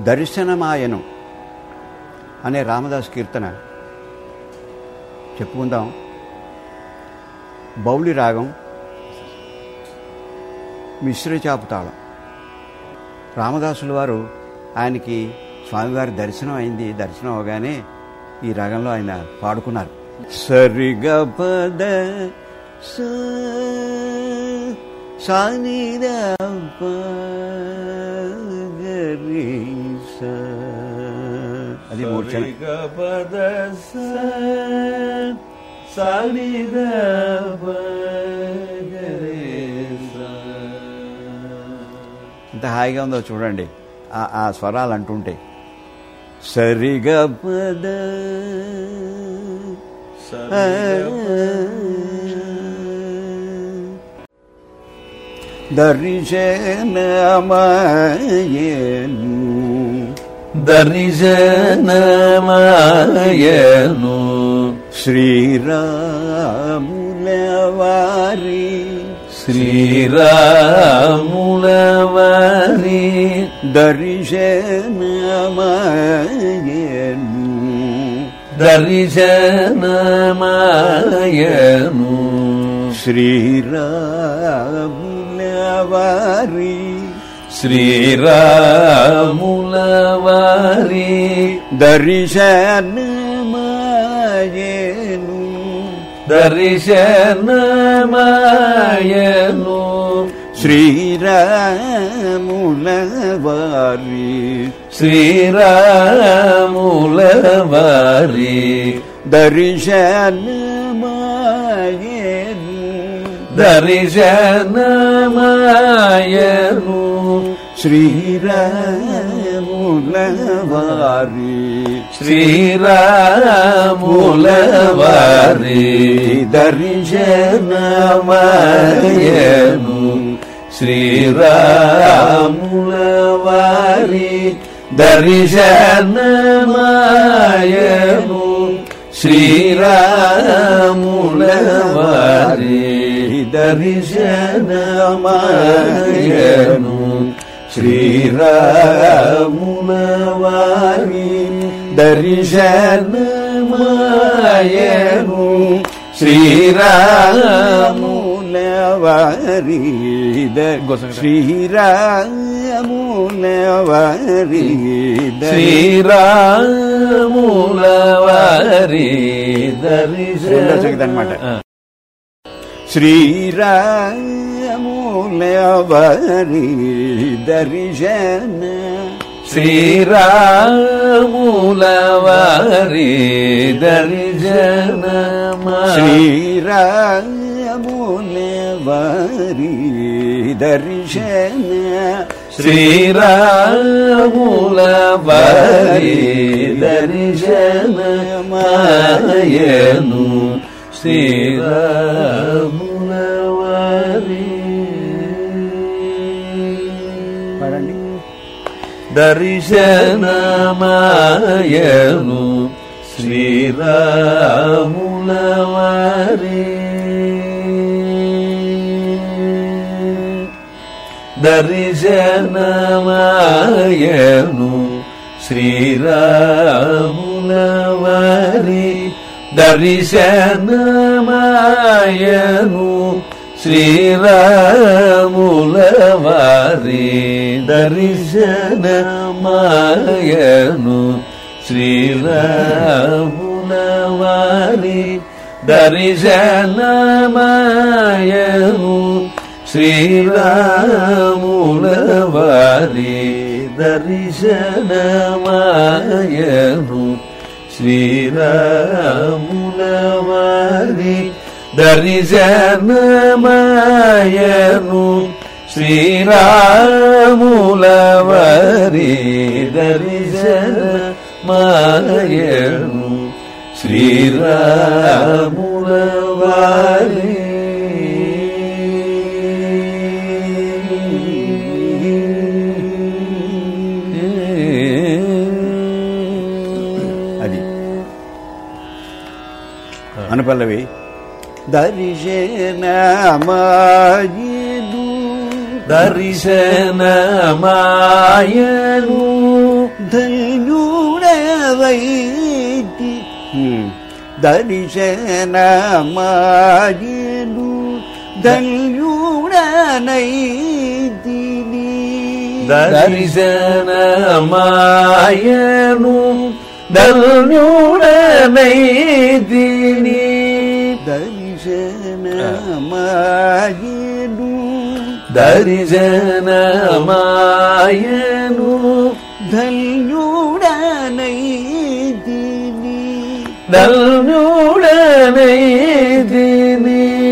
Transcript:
దర్శనమాయను అనే రామదాస్ కీర్తన. చెప్పుకుందాం. బౌలి రాగం. మిశ్రచాపుతాళం రామదాసుల వారు ఆయనకి స్వామివారి దర్శనం అయింది. దర్శనం అవగానే ఈ రాగంలో ఆయన పాడుకున్నారు. సరిగ పద సాని అది మూర్ఛన ఎంత హాయిగా ఉందో చూడండి. ఆ ఆ స్వరాలు అంటుంటే సరిగ పద దర్శనమయేను దర్శనమాయను శ్రీరాములవారి శ్రీరాములవారి దర్శనమాయను దర్శనమాయను శ్రీరాములవారి श्री रामुलवारी दर्शन मायनु दर्शन मायनु श्री रामुलवारी श्री रामुलवारी दर्शन मायनु दर्शन मायनु శ్రీరములవారి. శ్రీరములవారి దర్శనమయము శ్రీరాములవారి దర్శనమయము శ్రీరాములవారి దర్శనమయము శ్రీరామునవారి దర్శనమాయను శ్రీరామునవారి శ్రీరామునవారి శ్రీరాములవారి దర్శనమాట శ్రీరామ రాములవరి దర్శన శ్రీరాములవరి దర్శన శ్రీరాములవరి దర్శన శ్రీరాములవరి దర్శన మాయను శ్రీరాము దర్శనమాయను శ్రీరాములవారి దర్శనమాయను శ్రీరాములవారి దర్శనమాయను శ్రీరాముల వారి దర్శన మాయను శ్రీరాముల వారి దర్శన మాయను శ్రీరాముల వారి దర్శన మాయను శ్రీరాముల వారి దరిజనమాయను శ్రీరాములవరి దరిజనమాయను శ్రీరాములవారి అనుపల్లవి దర్శన మాయను దర్శన మాయను ధన్యుడవైతి దర్శన మాయను ధన్యుడనైతి దర్శన మాయను. ధన్యుడనైతిని దర్శనమాయను దర్శనమాయను. ధన్యుడనైతిని ధన్యుడనైతిని